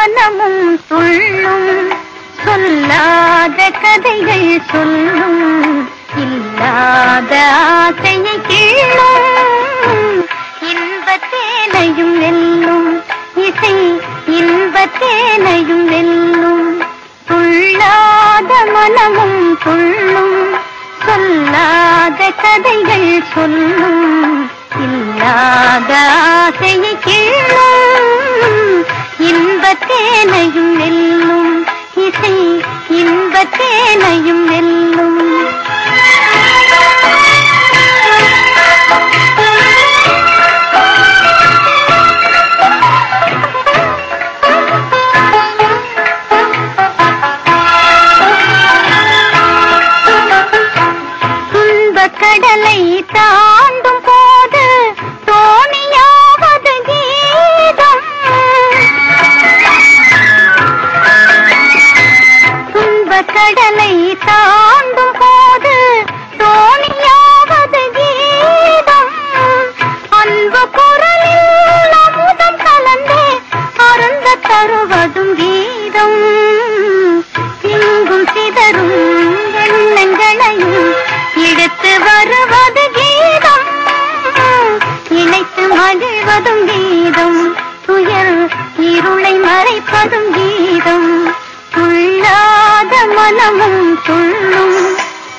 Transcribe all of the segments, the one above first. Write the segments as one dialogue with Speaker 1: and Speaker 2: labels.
Speaker 1: மனமும் சொல்லும். சொல்லாத கதைகள் சொல்லும். இல்லாத ஆசையை கிள்ளும் இன்பத்தேனையும் வெல்லும். இசை இன்பத்தேனையும் வெல்லும். சொல்லாத மனமும் சொல்லும். சொல்லாத கதைகள் சொல்லும். இல்லாத ஆசையை கிள்ளும் இன்பத்தேனையும் வெல்லும் இசை இன்பத்தேனையும் வெல்லும் கடலை தாண்டும் போது தோணியாவது கீதம். அன்பு குரலில் அமுதம் கலந்தே அருந்த தருவதும் கீதம். இங்கும் சிதறும் எண்ணங்களையும் எடுத்து வருவது கீதம். இணைத்து மகிழ்வதும் கீதம். துயர் இருளை மறைப்பதும் கீதம் மனமும் துள்ளும்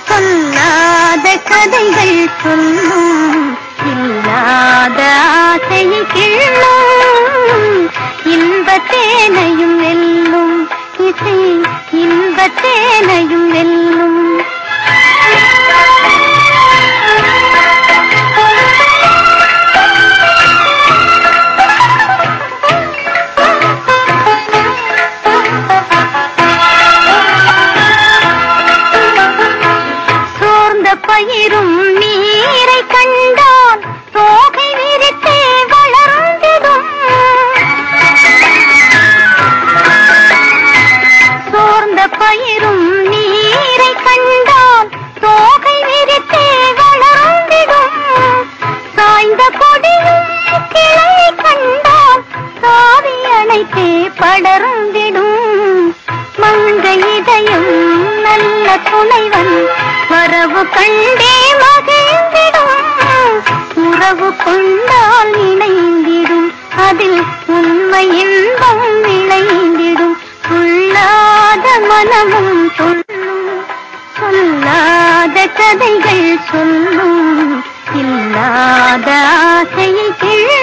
Speaker 1: சொல்லாத கதைகள் சொல்லும். இல்லாத ஆசையை கிள்ளும். இன்பத்தேனையும் வெல்லும். இசை இன்பத்தேனையும் வெல்லும். பயிரும் நீரை கண்டால் தோகை விரித்தே வளர்ந்திடும் சோர்ந்த பயிரும் நீரை கண்டால் தோகை விரித்தே வளர்ந்திடும் சாய்ந்த கொடியும் கிளை கண்டால் சாவி அணைத்தே படர்ந்திடும். மங்க இதயம் நல்ல துணைவன். வரவு கண்டே மகிழ்ந்திடும். உறவு கொண்டால் இணைந்திடும். அதில் உண்மை இன்பம் விளைந்திடும். சொல்லாத மனமும் சொல்லும். சொல்லாத கதைகள் சொல்லும். இல்லாத ஆசையை கிள்ள